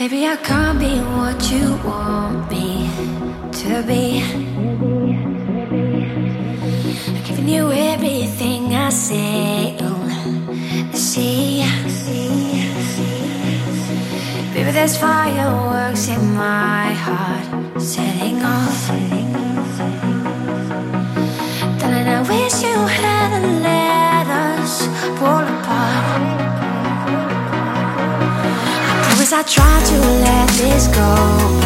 Maybe I can't be what you want me to be. I'm giving you everything I say. see. Baby, there's fireworks in my heart setting off. I try to let this go,